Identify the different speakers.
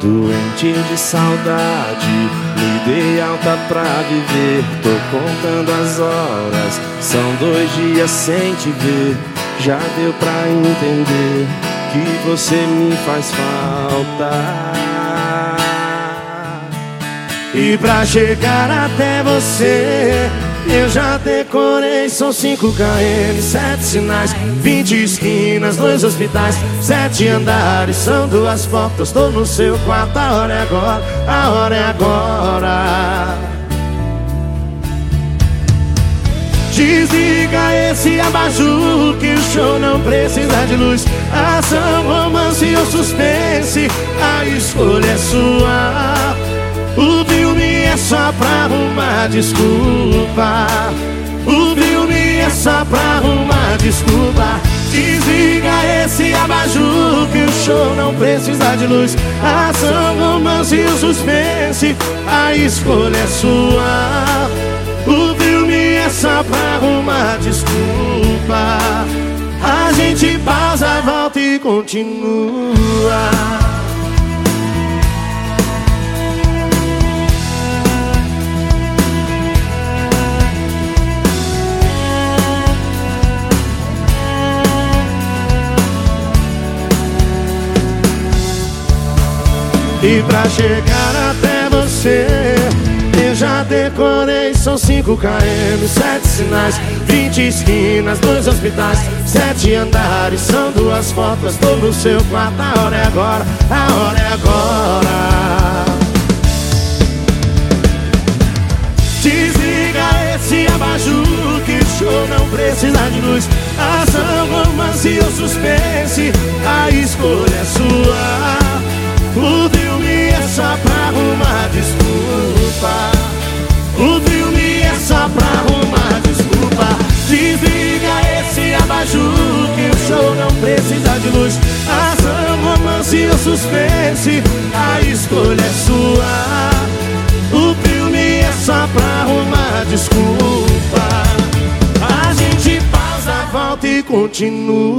Speaker 1: Doente de saudade, me dei alta pra viver. Tô contando as horas, são dois dias sem te ver. Já deu pra entender que você me faz falta. E pra chegar até você eu já decorei, são 5 km, 7 sinais 20 esquinas, dois hospitais Sete andares, são duas fotos Tô no seu quarto, a hora é agora A hora é agora. Desliga esse abajur Que o show não precisa de luz. Ação, romance ou suspense A escolha é sua arrumar desculpa. O filme é só pra arrumar desculpa. Desliga esse abajur que o show não precisa de luz. Ação, romance e suspense A escolha é sua. O filme é só pra arrumar desculpa. A gente pausa, volta e continua E pra chegar até você Eu já decorei, são 5 km, 7 sinais 20 esquinas, dois hospitais Sete andares, são duas fotos Tô no seu quarto, a hora é agora A hora é agora. Desliga esse abajur Que o show não precisa de luz. Ação, romance ou suspense A escolha é sua. É só pra arrumar desculpa. O filme é só pra arrumar desculpa. Desliga esse abajur que o show não precisa de luz. Ação, romance ou suspense A escolha é sua. O filme é só pra arrumar desculpa. A gente pausa, volta e continua